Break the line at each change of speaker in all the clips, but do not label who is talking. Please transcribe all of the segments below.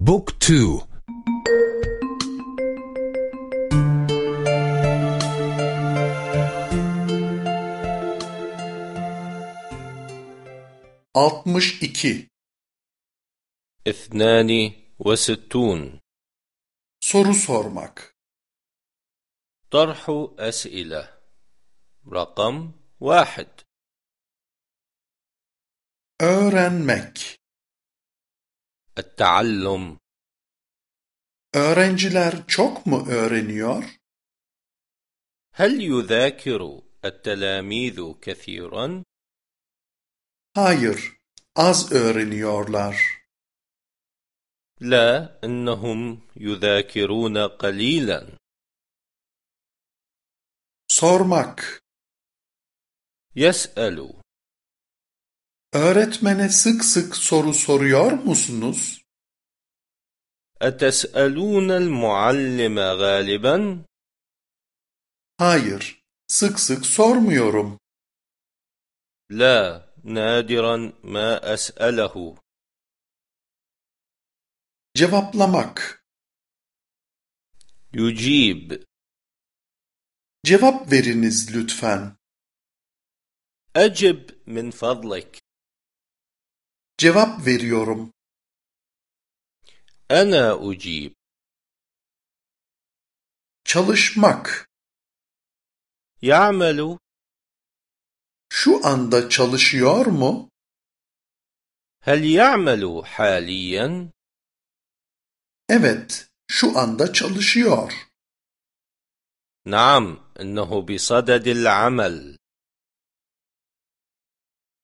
بوك تو
Altmış iki.
اثنان وستون
Soru sormak.
طرح أسئلة رقم واحد
Öğrenmek.
التعلم
Öğrenciler çok mu öğreniyor?
هل يذاكر التلاميذ كثيرا؟
Hayır, az öğreniyorlar.
لا إنهم يذاكرون قليلا
Sormak.
يسأل
Öğretmene sık sık soru soruyor musunuz?
أتسألون المعلم غالبا؟
Hayır, sık sık sormuyorum.
لا نادرا ما أسأله
Cevaplamak.
يجيب
Cevap veriniz lütfen.
أجب من فضلك
Cevap veriyorum.
Ana ucib.
Çalışmak.
Ya'melu.
Şu anda çalışıyor mu?
Hel ya'melu haliyen?
Evet, şu anda çalışıyor.
Naam, innehu bisadedil amel.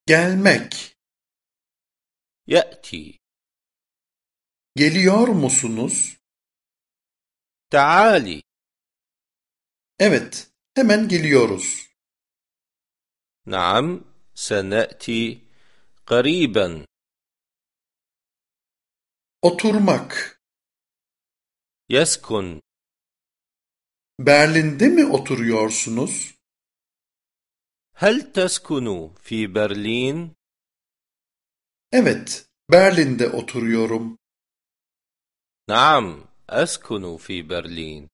Gelmek.
يأتي
Geliyor musunuz?
تعالي
Evet, hemen geliyoruz.
نعم سنأتي قريبا
Oturmak.
يسكن
Berlin'de mi oturuyorsunuz?
هل تسكن في برلين؟
Evet, Berlin'de oturuyorum.
نعم أسكن في برلين